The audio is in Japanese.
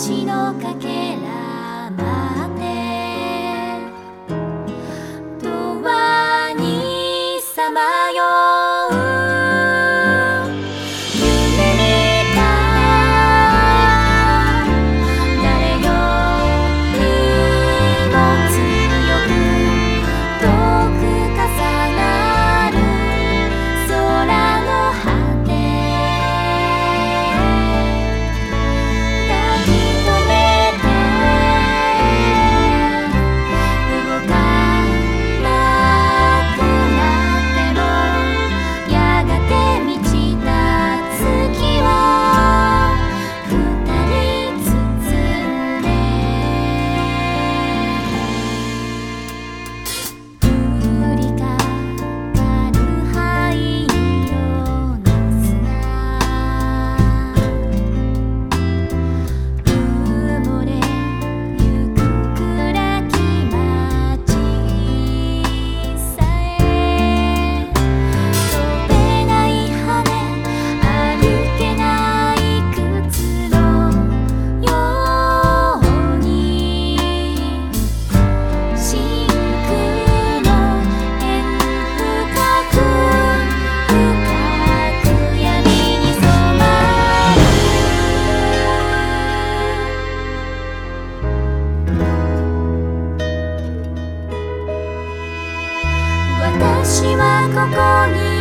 星のかけ私はここに